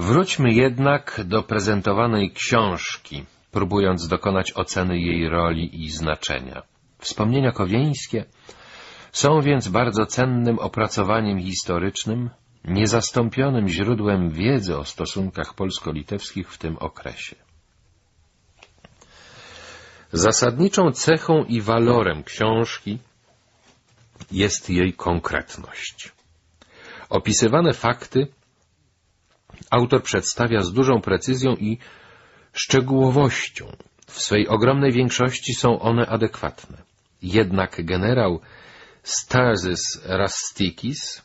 Wróćmy jednak do prezentowanej książki, próbując dokonać oceny jej roli i znaczenia. Wspomnienia kowieńskie są więc bardzo cennym opracowaniem historycznym, niezastąpionym źródłem wiedzy o stosunkach polsko-litewskich w tym okresie. Zasadniczą cechą i walorem książki jest jej konkretność. Opisywane fakty autor przedstawia z dużą precyzją i szczegółowością. W swej ogromnej większości są one adekwatne. Jednak generał Starzys Rastikis,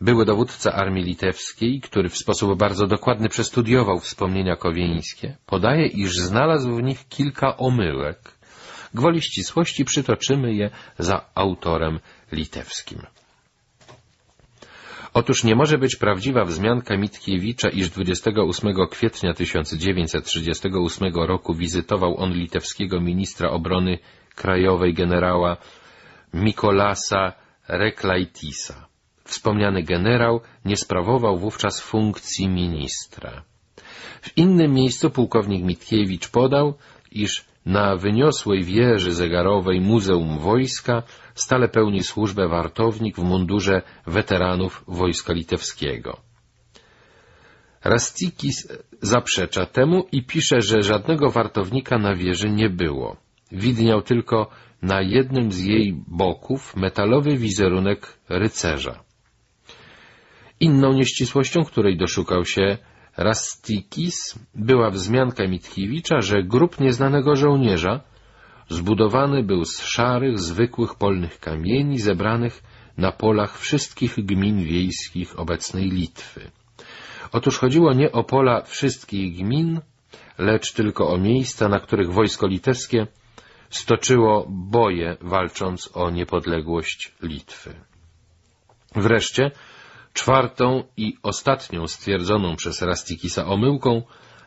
były dowódca armii litewskiej, który w sposób bardzo dokładny przestudiował wspomnienia kowieńskie, podaje, iż znalazł w nich kilka omyłek. Gwoli ścisłości przytoczymy je za autorem litewskim. Otóż nie może być prawdziwa wzmianka Mitkiewicza, iż 28 kwietnia 1938 roku wizytował on litewskiego ministra obrony krajowej generała Mikolasa Reklaitisa. Wspomniany generał nie sprawował wówczas funkcji ministra. W innym miejscu pułkownik Mitkiewicz podał, iż na wyniosłej wieży zegarowej Muzeum Wojska stale pełni służbę wartownik w mundurze weteranów Wojska Litewskiego. Rastikis zaprzecza temu i pisze, że żadnego wartownika na wieży nie było. Widniał tylko na jednym z jej boków metalowy wizerunek rycerza. Inną nieścisłością, której doszukał się Rastikis, była wzmianka Mitkiewicza, że grób nieznanego żołnierza zbudowany był z szarych, zwykłych polnych kamieni zebranych na polach wszystkich gmin wiejskich obecnej Litwy. Otóż chodziło nie o pola wszystkich gmin, lecz tylko o miejsca, na których wojsko litewskie stoczyło boje, walcząc o niepodległość Litwy. Wreszcie czwartą i ostatnią stwierdzoną przez Rastikisa omyłką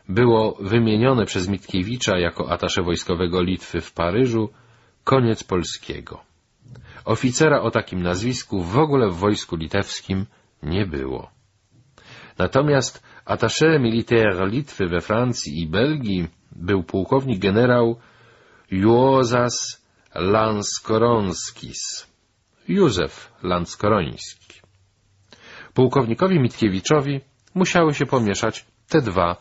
było wymienione przez Mitkiewicza jako atasze wojskowego Litwy w Paryżu koniec polskiego. Oficera o takim nazwisku w ogóle w wojsku litewskim nie było. Natomiast attaché militaire Litwy we Francji i Belgii był pułkownik generał Juozas Lanskoronskis, Józef Lanskoroński. Pułkownikowi Mitkiewiczowi musiały się pomieszać te dwa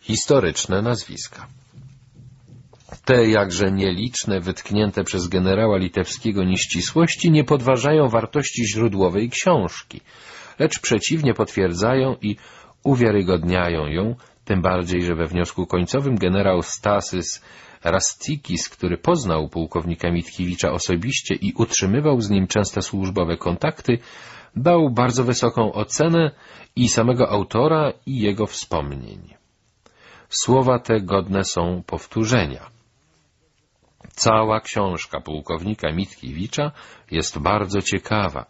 historyczne nazwiska. Te jakże nieliczne, wytknięte przez generała litewskiego nieścisłości nie podważają wartości źródłowej książki, lecz przeciwnie potwierdzają i uwiarygodniają ją, tym bardziej, że we wniosku końcowym generał Stasys Rastikis, który poznał pułkownika Mitkiewicza osobiście i utrzymywał z nim częste służbowe kontakty, dał bardzo wysoką ocenę i samego autora i jego wspomnień. Słowa te godne są powtórzenia. Cała książka pułkownika Mitkiewicza jest bardzo ciekawa.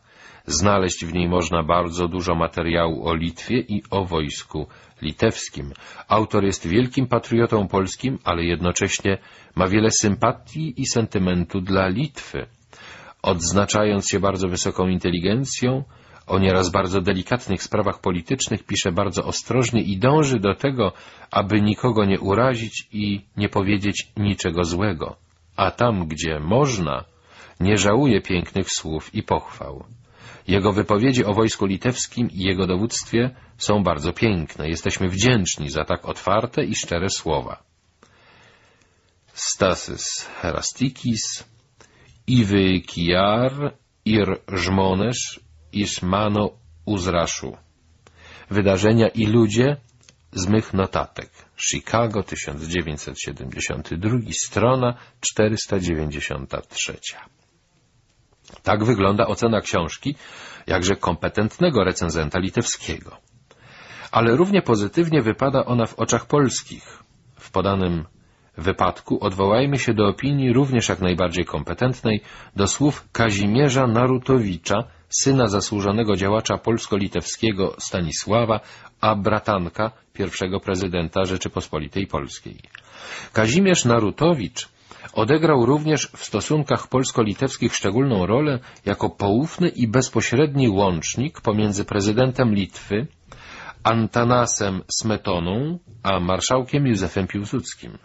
Znaleźć w niej można bardzo dużo materiału o Litwie i o wojsku litewskim. Autor jest wielkim patriotą polskim, ale jednocześnie ma wiele sympatii i sentymentu dla Litwy. Odznaczając się bardzo wysoką inteligencją, o nieraz bardzo delikatnych sprawach politycznych pisze bardzo ostrożnie i dąży do tego, aby nikogo nie urazić i nie powiedzieć niczego złego. A tam, gdzie można, nie żałuje pięknych słów i pochwał. Jego wypowiedzi o wojsku litewskim i jego dowództwie są bardzo piękne. Jesteśmy wdzięczni za tak otwarte i szczere słowa. Stasys Herastikis, Iwy Kijar, Ir Żmonesz, Ismano Uzraszu. Wydarzenia i ludzie z mych notatek. Chicago 1972, strona 493. Tak wygląda ocena książki, jakże kompetentnego recenzenta litewskiego. Ale równie pozytywnie wypada ona w oczach polskich. W podanym wypadku odwołajmy się do opinii również jak najbardziej kompetentnej, do słów Kazimierza Narutowicza, syna zasłużonego działacza polsko-litewskiego Stanisława, a bratanka pierwszego prezydenta Rzeczypospolitej Polskiej. Kazimierz Narutowicz odegrał również w stosunkach polsko-litewskich szczególną rolę jako poufny i bezpośredni łącznik pomiędzy prezydentem Litwy Antanasem Smetoną, a marszałkiem Józefem Piłsudskim.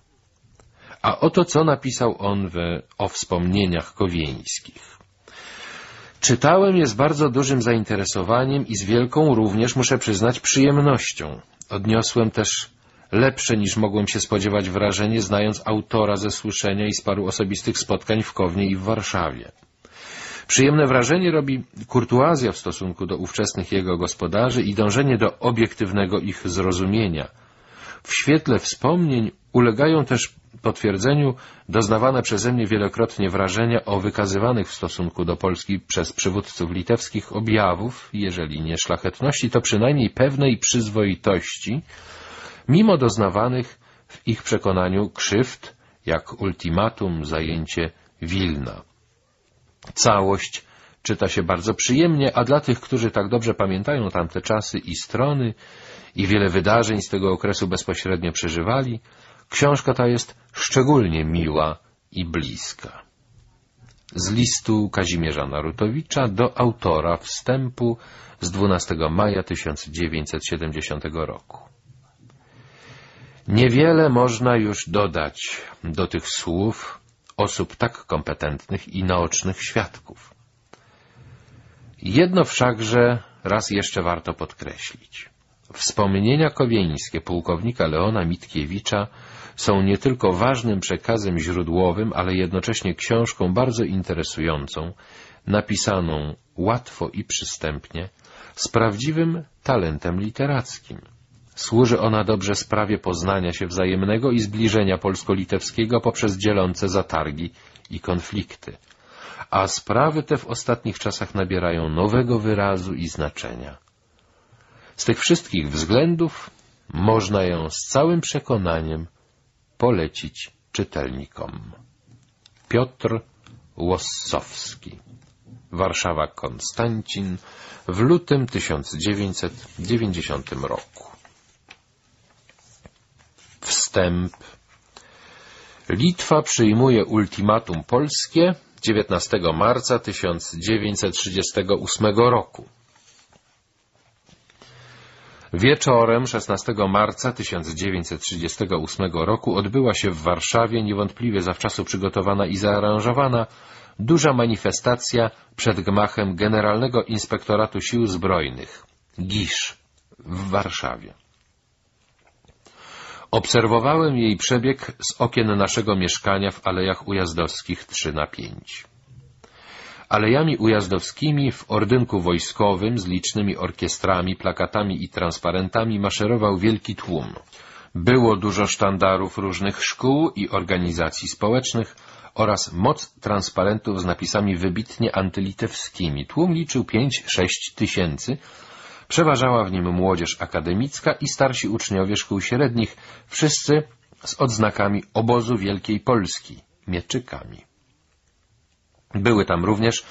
A oto co napisał on w, o wspomnieniach kowieńskich. Czytałem je z bardzo dużym zainteresowaniem i z wielką również, muszę przyznać, przyjemnością. Odniosłem też lepsze niż mogłem się spodziewać wrażenie, znając autora ze słyszenia i z paru osobistych spotkań w Kownie i w Warszawie. Przyjemne wrażenie robi kurtuazja w stosunku do ówczesnych jego gospodarzy i dążenie do obiektywnego ich zrozumienia. W świetle wspomnień ulegają też potwierdzeniu doznawane przeze mnie wielokrotnie wrażenia o wykazywanych w stosunku do Polski przez przywódców litewskich objawów, jeżeli nie szlachetności, to przynajmniej pewnej przyzwoitości, mimo doznawanych w ich przekonaniu krzywd, jak ultimatum zajęcie Wilna. Całość czyta się bardzo przyjemnie, a dla tych, którzy tak dobrze pamiętają tamte czasy i strony i wiele wydarzeń z tego okresu bezpośrednio przeżywali, książka ta jest szczególnie miła i bliska. Z listu Kazimierza Narutowicza do autora wstępu z 12 maja 1970 roku. Niewiele można już dodać do tych słów osób tak kompetentnych i naocznych świadków. Jedno wszakże raz jeszcze warto podkreślić. Wspomnienia kowieńskie pułkownika Leona Mitkiewicza są nie tylko ważnym przekazem źródłowym, ale jednocześnie książką bardzo interesującą, napisaną łatwo i przystępnie, z prawdziwym talentem literackim. Służy ona dobrze sprawie poznania się wzajemnego i zbliżenia polsko-litewskiego poprzez dzielące zatargi i konflikty. A sprawy te w ostatnich czasach nabierają nowego wyrazu i znaczenia. Z tych wszystkich względów można ją z całym przekonaniem polecić czytelnikom. Piotr Łossowski Warszawa Konstancin w lutym 1990 roku Wstęp Litwa przyjmuje ultimatum polskie 19 marca 1938 roku. Wieczorem 16 marca 1938 roku odbyła się w Warszawie niewątpliwie zawczasu przygotowana i zaaranżowana duża manifestacja przed gmachem Generalnego Inspektoratu Sił Zbrojnych GISZ w Warszawie. Obserwowałem jej przebieg z okien naszego mieszkania w Alejach Ujazdowskich 3 na 5. Alejami ujazdowskimi w ordynku wojskowym z licznymi orkiestrami, plakatami i transparentami maszerował wielki tłum. Było dużo sztandarów różnych szkół i organizacji społecznych oraz moc transparentów z napisami wybitnie antylitewskimi. Tłum liczył pięć, sześć tysięcy, Przeważała w nim młodzież akademicka i starsi uczniowie szkół średnich, wszyscy z odznakami obozu Wielkiej Polski, mieczykami. Były tam również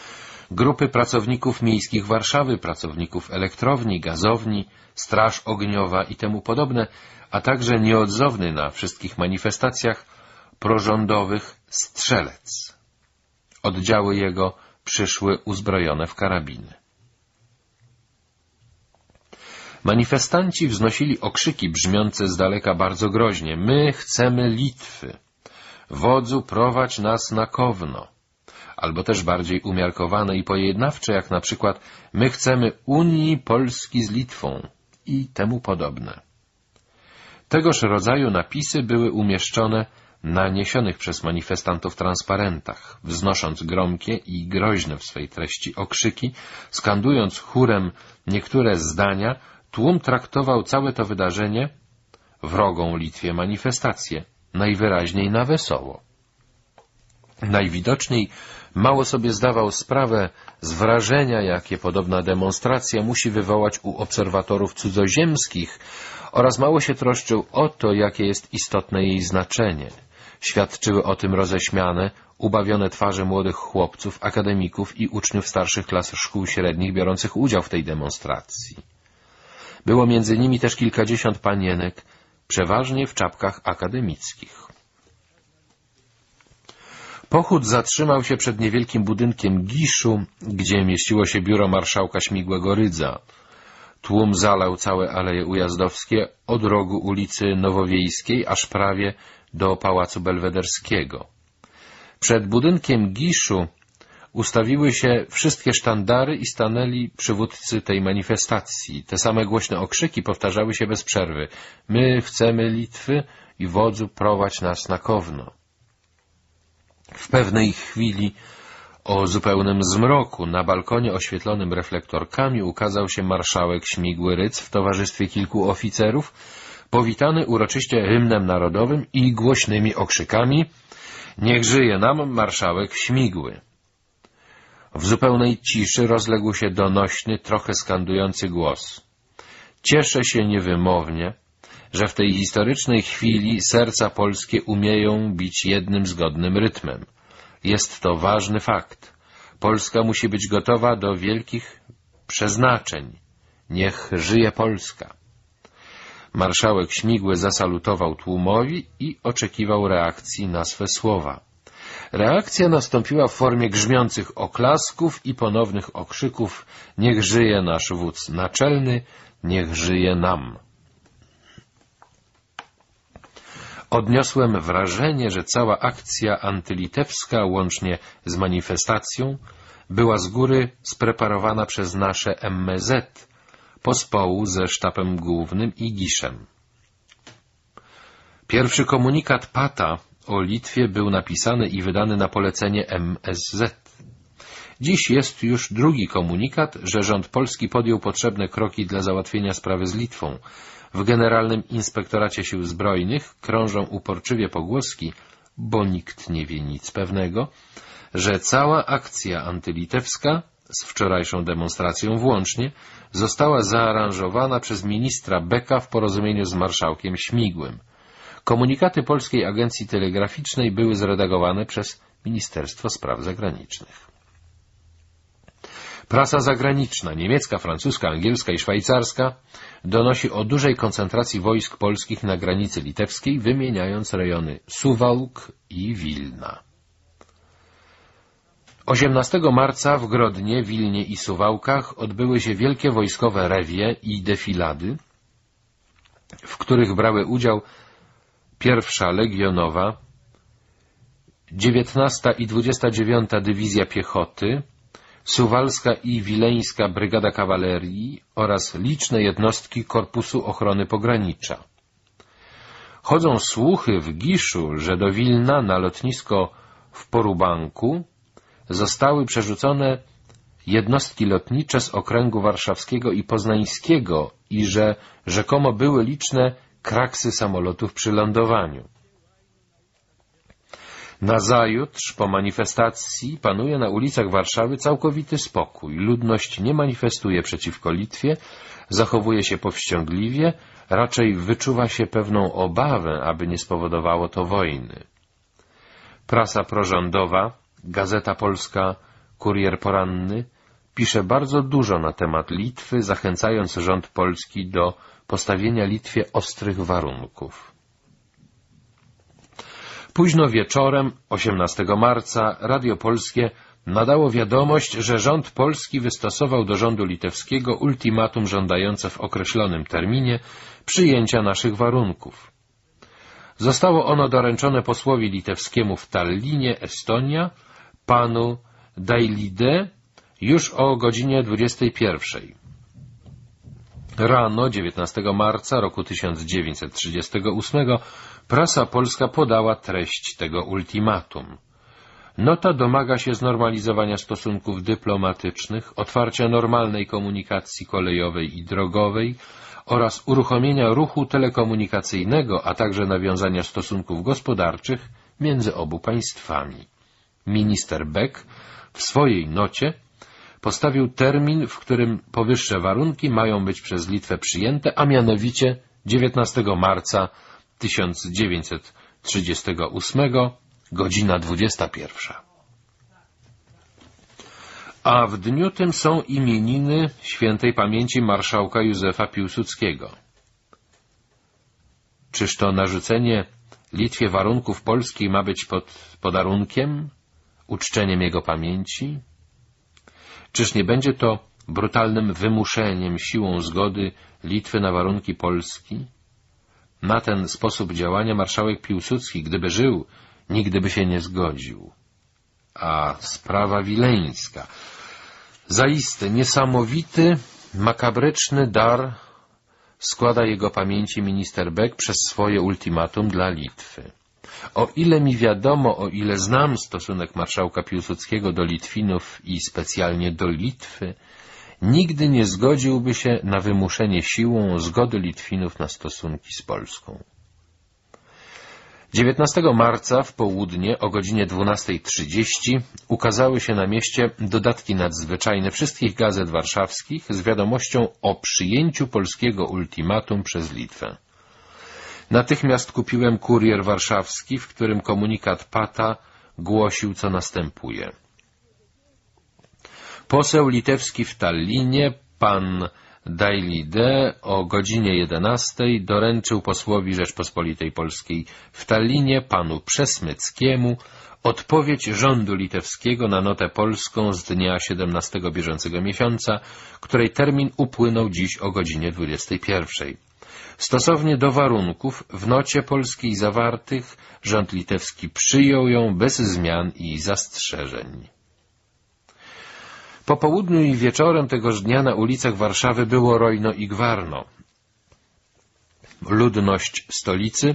grupy pracowników miejskich Warszawy, pracowników elektrowni, gazowni, straż ogniowa i temu podobne, a także nieodzowny na wszystkich manifestacjach prorządowych strzelec. Oddziały jego przyszły uzbrojone w karabiny. Manifestanci wznosili okrzyki brzmiące z daleka bardzo groźnie. My chcemy Litwy. Wodzu prowadź nas na Kowno. Albo też bardziej umiarkowane i pojednawcze, jak na przykład my chcemy Unii Polski z Litwą i temu podobne. Tegoż rodzaju napisy były umieszczone na niesionych przez manifestantów transparentach, wznosząc gromkie i groźne w swej treści okrzyki, skandując chórem niektóre zdania, Tłum traktował całe to wydarzenie, wrogą Litwie manifestację, najwyraźniej na wesoło. Najwidoczniej mało sobie zdawał sprawę z wrażenia, jakie podobna demonstracja musi wywołać u obserwatorów cudzoziemskich oraz mało się troszczył o to, jakie jest istotne jej znaczenie. Świadczyły o tym roześmiane, ubawione twarze młodych chłopców, akademików i uczniów starszych klas szkół średnich biorących udział w tej demonstracji. Było między nimi też kilkadziesiąt panienek, przeważnie w czapkach akademickich. Pochód zatrzymał się przed niewielkim budynkiem Giszu, gdzie mieściło się biuro marszałka Śmigłego Rydza. Tłum zalał całe aleje ujazdowskie od rogu ulicy Nowowiejskiej aż prawie do Pałacu Belwederskiego. Przed budynkiem Giszu ustawiły się wszystkie sztandary i stanęli przywódcy tej manifestacji. Te same głośne okrzyki powtarzały się bez przerwy. My chcemy Litwy i wodzu prowadź nas na Kowno. W pewnej chwili o zupełnym zmroku na balkonie oświetlonym reflektorkami ukazał się marszałek Śmigły Ryc w towarzystwie kilku oficerów, powitany uroczyście hymnem narodowym i głośnymi okrzykami Niech żyje nam marszałek Śmigły. W zupełnej ciszy rozległ się donośny, trochę skandujący głos. Cieszę się niewymownie, że w tej historycznej chwili serca polskie umieją bić jednym zgodnym rytmem. Jest to ważny fakt. Polska musi być gotowa do wielkich przeznaczeń. Niech żyje Polska. Marszałek Śmigły zasalutował tłumowi i oczekiwał reakcji na swe słowa. Reakcja nastąpiła w formie grzmiących oklasków i ponownych okrzyków Niech żyje nasz wódz naczelny, niech żyje nam. Odniosłem wrażenie, że cała akcja antylitewska, łącznie z manifestacją, była z góry spreparowana przez nasze MZ, pospołu ze sztabem głównym i Giszem. Pierwszy komunikat Pata o Litwie był napisany i wydany na polecenie MSZ. Dziś jest już drugi komunikat, że rząd polski podjął potrzebne kroki dla załatwienia sprawy z Litwą. W Generalnym Inspektoracie Sił Zbrojnych krążą uporczywie pogłoski, bo nikt nie wie nic pewnego, że cała akcja antylitewska, z wczorajszą demonstracją włącznie, została zaaranżowana przez ministra Beka w porozumieniu z marszałkiem Śmigłym. Komunikaty Polskiej Agencji Telegraficznej były zredagowane przez Ministerstwo Spraw Zagranicznych. Prasa zagraniczna, niemiecka, francuska, angielska i szwajcarska, donosi o dużej koncentracji wojsk polskich na granicy litewskiej, wymieniając rejony Suwałk i Wilna. 18 marca w Grodnie, Wilnie i Suwałkach odbyły się wielkie wojskowe rewie i defilady, w których brały udział pierwsza Legionowa, 19 i 29 Dywizja Piechoty, Suwalska i Wileńska Brygada Kawalerii oraz liczne jednostki Korpusu Ochrony Pogranicza. Chodzą słuchy w Giszu, że do Wilna na lotnisko w Porubanku zostały przerzucone jednostki lotnicze z okręgu warszawskiego i poznańskiego i że rzekomo były liczne kraksy samolotów przy lądowaniu. Nazajutrz, po manifestacji, panuje na ulicach Warszawy całkowity spokój. Ludność nie manifestuje przeciwko Litwie, zachowuje się powściągliwie, raczej wyczuwa się pewną obawę, aby nie spowodowało to wojny. Prasa prorządowa, Gazeta Polska, Kurier Poranny pisze bardzo dużo na temat Litwy, zachęcając rząd polski do postawienia Litwie ostrych warunków. Późno wieczorem, 18 marca, Radio Polskie nadało wiadomość, że rząd polski wystosował do rządu litewskiego ultimatum żądające w określonym terminie przyjęcia naszych warunków. Zostało ono doręczone posłowi litewskiemu w Tallinie, Estonia, panu Dailide, już o godzinie 21. Rano 19 marca roku 1938 prasa polska podała treść tego ultimatum. Nota domaga się znormalizowania stosunków dyplomatycznych, otwarcia normalnej komunikacji kolejowej i drogowej oraz uruchomienia ruchu telekomunikacyjnego, a także nawiązania stosunków gospodarczych między obu państwami. Minister Beck w swojej nocie postawił termin, w którym powyższe warunki mają być przez Litwę przyjęte, a mianowicie 19 marca 1938, godzina 21. A w dniu tym są imieniny świętej pamięci marszałka Józefa Piłsudskiego. Czyż to narzucenie Litwie warunków polskiej ma być pod podarunkiem, uczczeniem jego pamięci? Czyż nie będzie to brutalnym wymuszeniem siłą zgody Litwy na warunki Polski? Na ten sposób działania marszałek Piłsudski, gdyby żył, nigdy by się nie zgodził. A sprawa wileńska. Zaiste niesamowity, makabryczny dar składa jego pamięci minister Beck przez swoje ultimatum dla Litwy. O ile mi wiadomo, o ile znam stosunek marszałka Piłsudskiego do Litwinów i specjalnie do Litwy, nigdy nie zgodziłby się na wymuszenie siłą zgody Litwinów na stosunki z Polską. 19 marca w południe o godzinie 12.30 ukazały się na mieście dodatki nadzwyczajne wszystkich gazet warszawskich z wiadomością o przyjęciu polskiego ultimatum przez Litwę. Natychmiast kupiłem kurier warszawski, w którym komunikat Pata głosił, co następuje. Poseł litewski w Tallinie, pan Dailide o godzinie 11 doręczył posłowi Rzeczpospolitej Polskiej w Tallinie, panu Przesmyckiemu, odpowiedź rządu litewskiego na notę polską z dnia 17 bieżącego miesiąca, której termin upłynął dziś o godzinie 21. Stosownie do warunków w nocie polskiej zawartych rząd litewski przyjął ją bez zmian i zastrzeżeń. Po południu i wieczorem tegoż dnia na ulicach Warszawy było rojno i gwarno. Ludność stolicy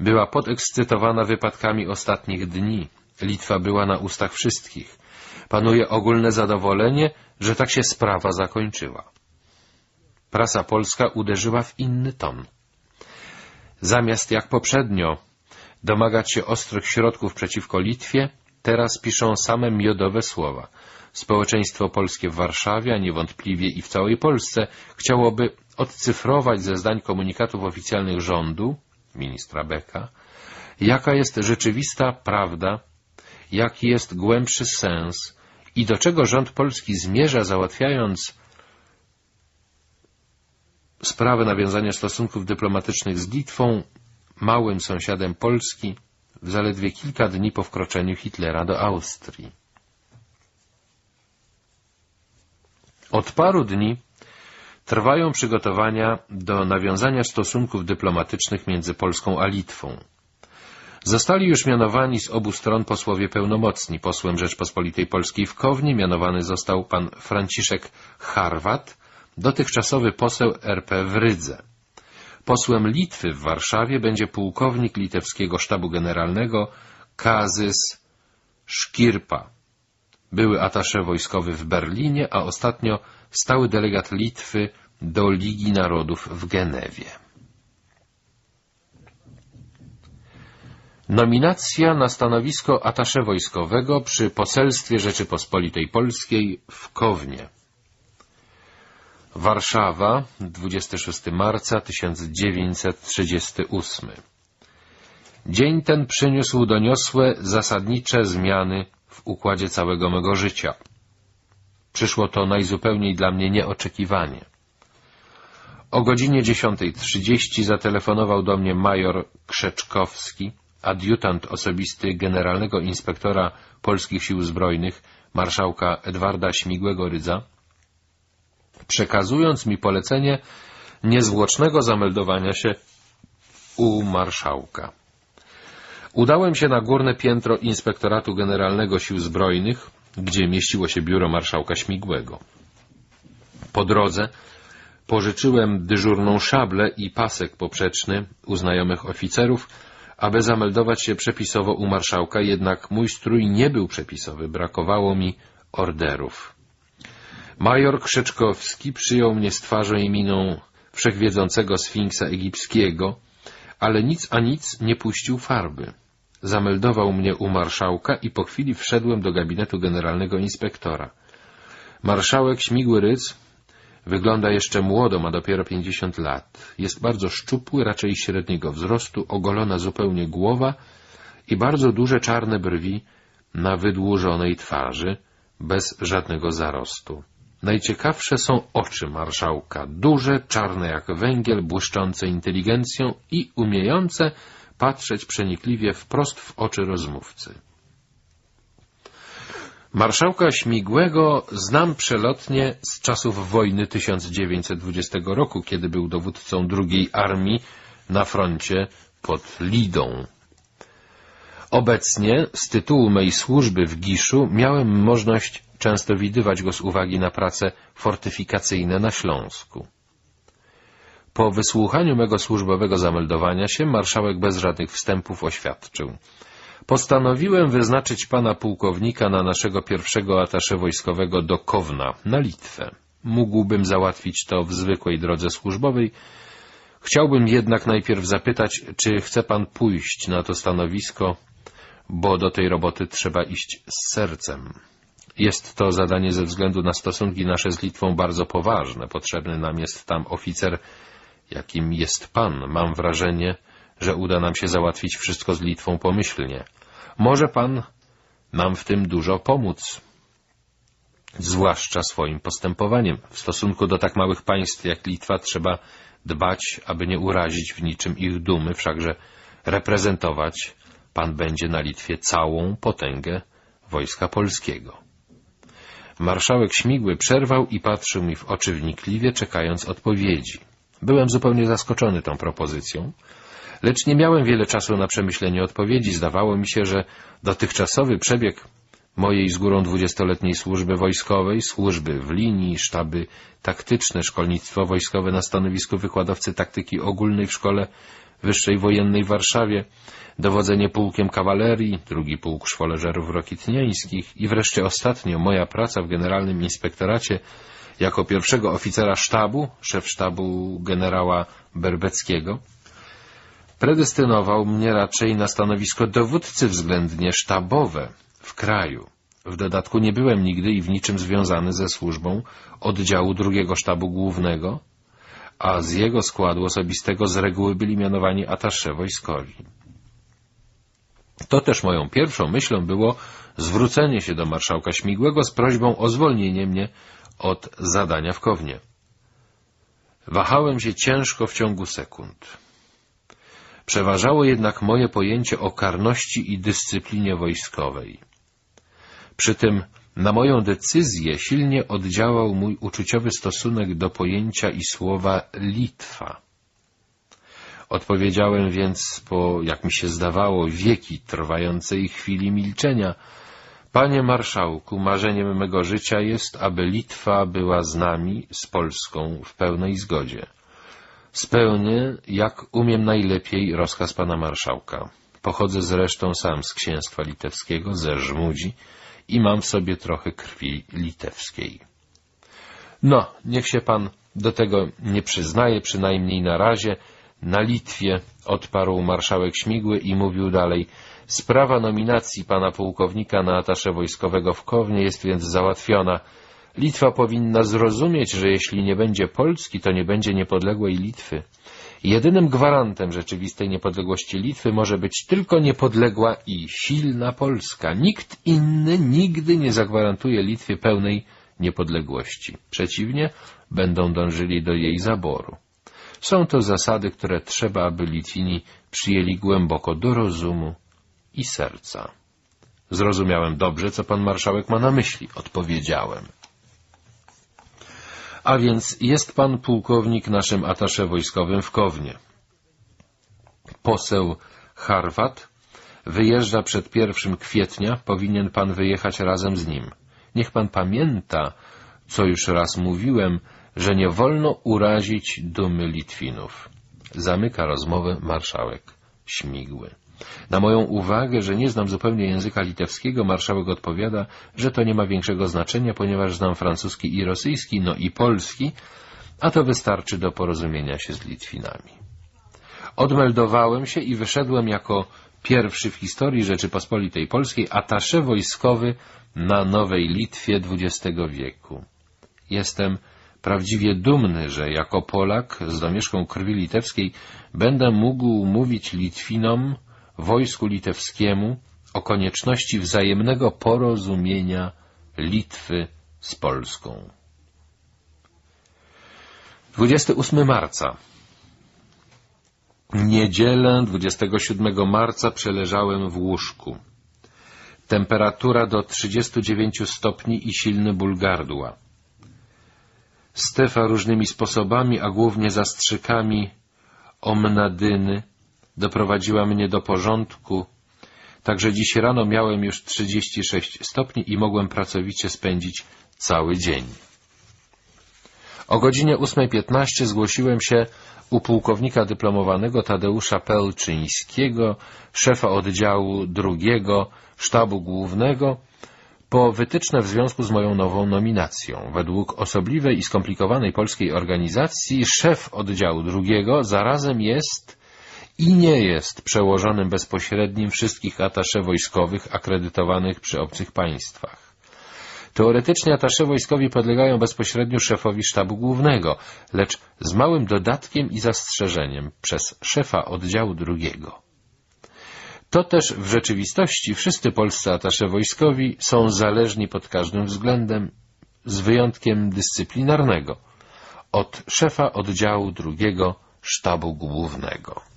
była podekscytowana wypadkami ostatnich dni. Litwa była na ustach wszystkich. Panuje ogólne zadowolenie, że tak się sprawa zakończyła. Prasa polska uderzyła w inny ton. Zamiast jak poprzednio domagać się ostrych środków przeciwko Litwie, teraz piszą same miodowe słowa. Społeczeństwo polskie w Warszawie, a niewątpliwie i w całej Polsce, chciałoby odcyfrować ze zdań komunikatów oficjalnych rządu, ministra Beka, jaka jest rzeczywista prawda, jaki jest głębszy sens i do czego rząd polski zmierza, załatwiając sprawę nawiązania stosunków dyplomatycznych z Litwą, małym sąsiadem Polski, w zaledwie kilka dni po wkroczeniu Hitlera do Austrii. Od paru dni trwają przygotowania do nawiązania stosunków dyplomatycznych między Polską a Litwą. Zostali już mianowani z obu stron posłowie pełnomocni. Posłem Rzeczpospolitej Polskiej w Kowni mianowany został pan Franciszek Harwat, dotychczasowy poseł RP w Rydze. Posłem Litwy w Warszawie będzie pułkownik litewskiego sztabu generalnego Kazys Szkirpa, były atasze wojskowy w Berlinie, a ostatnio stały delegat Litwy do Ligi Narodów w Genewie. Nominacja na stanowisko atasze wojskowego przy Poselstwie Rzeczypospolitej Polskiej w Kownie. Warszawa, 26 marca 1938 Dzień ten przyniósł doniosłe, zasadnicze zmiany w układzie całego mego życia. Przyszło to najzupełniej dla mnie nieoczekiwanie. O godzinie 10.30 zatelefonował do mnie major Krzeczkowski, adiutant osobisty generalnego inspektora Polskich Sił Zbrojnych, marszałka Edwarda Śmigłego-Rydza, przekazując mi polecenie niezwłocznego zameldowania się u marszałka. Udałem się na górne piętro Inspektoratu Generalnego Sił Zbrojnych, gdzie mieściło się biuro marszałka Śmigłego. Po drodze pożyczyłem dyżurną szablę i pasek poprzeczny u znajomych oficerów, aby zameldować się przepisowo u marszałka, jednak mój strój nie był przepisowy, brakowało mi orderów. Major Krzeczkowski przyjął mnie z twarzą i miną wszechwiedzącego sfinksa egipskiego, ale nic a nic nie puścił farby. Zameldował mnie u marszałka i po chwili wszedłem do gabinetu generalnego inspektora. Marszałek Śmigły Rydz wygląda jeszcze młodo, ma dopiero pięćdziesiąt lat. Jest bardzo szczupły, raczej średniego wzrostu, ogolona zupełnie głowa i bardzo duże czarne brwi na wydłużonej twarzy, bez żadnego zarostu. Najciekawsze są oczy marszałka, duże, czarne jak węgiel, błyszczące inteligencją i umiejące patrzeć przenikliwie wprost w oczy rozmówcy. Marszałka Śmigłego znam przelotnie z czasów wojny 1920 roku, kiedy był dowódcą drugiej armii na froncie pod Lidą. Obecnie z tytułu mej służby w Giszu miałem możliwość często widywać go z uwagi na prace fortyfikacyjne na Śląsku. Po wysłuchaniu mego służbowego zameldowania się marszałek bez żadnych wstępów oświadczył. Postanowiłem wyznaczyć pana pułkownika na naszego pierwszego atasze wojskowego do Kowna, na Litwę. Mógłbym załatwić to w zwykłej drodze służbowej. Chciałbym jednak najpierw zapytać, czy chce pan pójść na to stanowisko, bo do tej roboty trzeba iść z sercem. Jest to zadanie ze względu na stosunki nasze z Litwą bardzo poważne. Potrzebny nam jest tam oficer, jakim jest pan. Mam wrażenie, że uda nam się załatwić wszystko z Litwą pomyślnie. Może pan nam w tym dużo pomóc, zwłaszcza swoim postępowaniem. W stosunku do tak małych państw jak Litwa trzeba dbać, aby nie urazić w niczym ich dumy, wszakże reprezentować pan będzie na Litwie całą potęgę wojska polskiego. Marszałek Śmigły przerwał i patrzył mi w oczy wnikliwie, czekając odpowiedzi. Byłem zupełnie zaskoczony tą propozycją, lecz nie miałem wiele czasu na przemyślenie odpowiedzi. Zdawało mi się, że dotychczasowy przebieg mojej z górą dwudziestoletniej służby wojskowej, służby w linii, sztaby taktyczne, szkolnictwo wojskowe na stanowisku wykładowcy taktyki ogólnej w Szkole Wyższej Wojennej w Warszawie, dowodzenie pułkiem kawalerii, drugi pułk szwoleżerów rokitniańskich i wreszcie ostatnio moja praca w Generalnym Inspektoracie jako pierwszego oficera sztabu, szef sztabu generała Berbeckiego, predestynował mnie raczej na stanowisko dowódcy względnie sztabowe w kraju. W dodatku nie byłem nigdy i w niczym związany ze służbą oddziału drugiego sztabu głównego, a z jego składu osobistego z reguły byli mianowani atasze wojskowi. To też moją pierwszą myślą było zwrócenie się do marszałka Śmigłego z prośbą o zwolnienie mnie od zadania w Kownie. Wahałem się ciężko w ciągu sekund. Przeważało jednak moje pojęcie o karności i dyscyplinie wojskowej. Przy tym na moją decyzję silnie oddziałał mój uczuciowy stosunek do pojęcia i słowa Litwa. Odpowiedziałem więc po, jak mi się zdawało, wieki trwającej chwili milczenia. Panie marszałku, marzeniem mego życia jest, aby Litwa była z nami, z Polską, w pełnej zgodzie. Spełnię, jak umiem najlepiej, rozkaz pana marszałka. Pochodzę zresztą sam z księstwa litewskiego, ze Żmudzi i mam w sobie trochę krwi litewskiej. No, niech się pan do tego nie przyznaje, przynajmniej na razie. Na Litwie odparł marszałek Śmigły i mówił dalej. Sprawa nominacji pana pułkownika na atasze wojskowego w Kownie jest więc załatwiona. Litwa powinna zrozumieć, że jeśli nie będzie Polski, to nie będzie niepodległej Litwy. Jedynym gwarantem rzeczywistej niepodległości Litwy może być tylko niepodległa i silna Polska. Nikt inny nigdy nie zagwarantuje Litwie pełnej niepodległości. Przeciwnie, będą dążyli do jej zaboru. Są to zasady, które trzeba, aby Litwini przyjęli głęboko do rozumu i serca. Zrozumiałem dobrze, co pan marszałek ma na myśli, odpowiedziałem. A więc jest pan pułkownik naszym atasze wojskowym w Kownie. Poseł Harwat wyjeżdża przed 1 kwietnia, powinien pan wyjechać razem z nim. Niech pan pamięta, co już raz mówiłem, że nie wolno urazić dumy Litwinów. Zamyka rozmowę marszałek Śmigły. Na moją uwagę, że nie znam zupełnie języka litewskiego, marszałek odpowiada, że to nie ma większego znaczenia, ponieważ znam francuski i rosyjski, no i polski, a to wystarczy do porozumienia się z Litwinami. Odmeldowałem się i wyszedłem jako pierwszy w historii Rzeczypospolitej Polskiej atasze wojskowy na Nowej Litwie XX wieku. Jestem prawdziwie dumny, że jako Polak z domieszką krwi litewskiej będę mógł mówić Litwinom wojsku litewskiemu o konieczności wzajemnego porozumienia Litwy z Polską. 28 marca Niedzielę 27 marca przeleżałem w łóżku. temperatura do 39 stopni i silny ból gardła. Stefa różnymi sposobami, a głównie zastrzykami omnadyny doprowadziła mnie do porządku, także dziś rano miałem już 36 stopni i mogłem pracowicie spędzić cały dzień. O godzinie 8.15 zgłosiłem się u pułkownika dyplomowanego Tadeusza Pelczyńskiego, szefa oddziału drugiego, sztabu głównego, po wytyczne w związku z moją nową nominacją. Według osobliwej i skomplikowanej polskiej organizacji szef oddziału drugiego zarazem jest i nie jest przełożonym bezpośrednim wszystkich atasze wojskowych akredytowanych przy obcych państwach. Teoretycznie atasze wojskowi podlegają bezpośrednio szefowi sztabu głównego, lecz z małym dodatkiem i zastrzeżeniem przez szefa oddziału drugiego. To też w rzeczywistości wszyscy polscy atasze wojskowi są zależni pod każdym względem, z wyjątkiem dyscyplinarnego, od szefa oddziału drugiego sztabu głównego.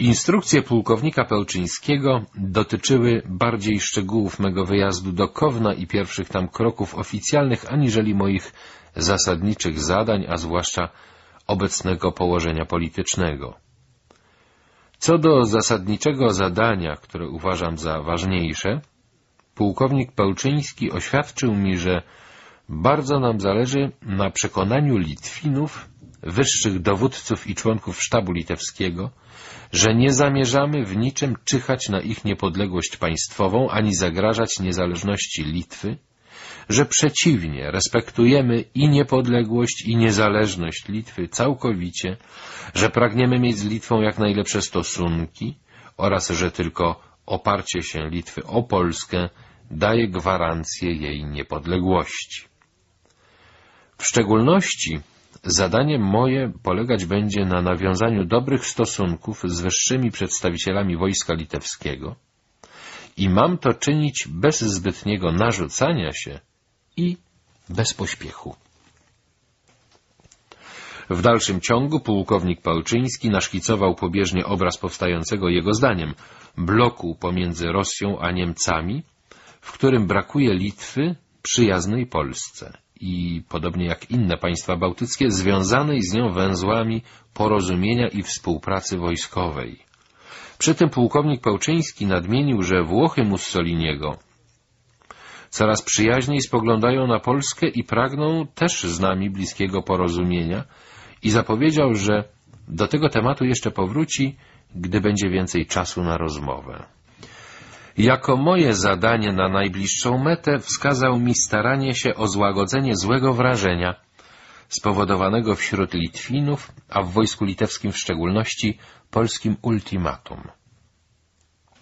Instrukcje pułkownika Pełczyńskiego dotyczyły bardziej szczegółów mego wyjazdu do Kowna i pierwszych tam kroków oficjalnych, aniżeli moich zasadniczych zadań, a zwłaszcza obecnego położenia politycznego. Co do zasadniczego zadania, które uważam za ważniejsze, pułkownik Pełczyński oświadczył mi, że bardzo nam zależy na przekonaniu Litwinów, wyższych dowódców i członków sztabu litewskiego, że nie zamierzamy w niczym czyhać na ich niepodległość państwową ani zagrażać niezależności Litwy, że przeciwnie, respektujemy i niepodległość, i niezależność Litwy całkowicie, że pragniemy mieć z Litwą jak najlepsze stosunki oraz że tylko oparcie się Litwy o Polskę daje gwarancję jej niepodległości. W szczególności Zadaniem moje polegać będzie na nawiązaniu dobrych stosunków z wyższymi przedstawicielami wojska litewskiego i mam to czynić bez zbytniego narzucania się i bez pośpiechu. W dalszym ciągu pułkownik Pałczyński naszkicował pobieżnie obraz powstającego jego zdaniem bloku pomiędzy Rosją a Niemcami, w którym brakuje Litwy przyjaznej Polsce i, podobnie jak inne państwa bałtyckie, związanej z nią węzłami porozumienia i współpracy wojskowej. Przy tym pułkownik Pałczyński nadmienił, że Włochy Mussoliniego coraz przyjaźniej spoglądają na Polskę i pragną też z nami bliskiego porozumienia i zapowiedział, że do tego tematu jeszcze powróci, gdy będzie więcej czasu na rozmowę. Jako moje zadanie na najbliższą metę wskazał mi staranie się o złagodzenie złego wrażenia spowodowanego wśród Litwinów, a w wojsku litewskim w szczególności, polskim ultimatum.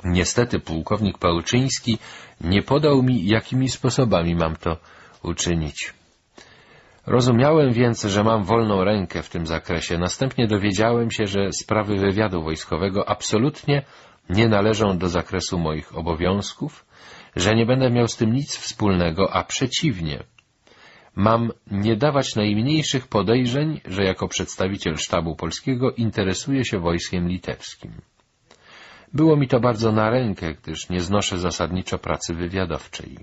Niestety pułkownik Pałczyński nie podał mi, jakimi sposobami mam to uczynić. Rozumiałem więc, że mam wolną rękę w tym zakresie. Następnie dowiedziałem się, że sprawy wywiadu wojskowego absolutnie nie należą do zakresu moich obowiązków, że nie będę miał z tym nic wspólnego, a przeciwnie. Mam nie dawać najmniejszych podejrzeń, że jako przedstawiciel sztabu polskiego interesuję się wojskiem litewskim. Było mi to bardzo na rękę, gdyż nie znoszę zasadniczo pracy wywiadowczej.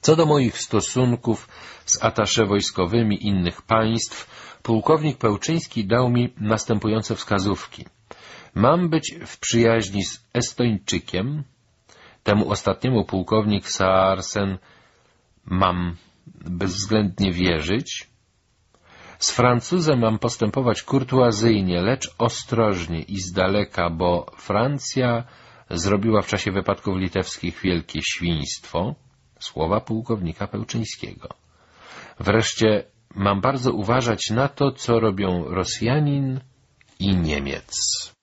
Co do moich stosunków z atasze wojskowymi innych państw, pułkownik Pełczyński dał mi następujące wskazówki — Mam być w przyjaźni z Estończykiem, temu ostatniemu pułkownik Saarsen mam bezwzględnie wierzyć. Z Francuzem mam postępować kurtuazyjnie, lecz ostrożnie i z daleka, bo Francja zrobiła w czasie wypadków litewskich wielkie świństwo. Słowa pułkownika Pełczyńskiego. Wreszcie mam bardzo uważać na to, co robią Rosjanin i Niemiec.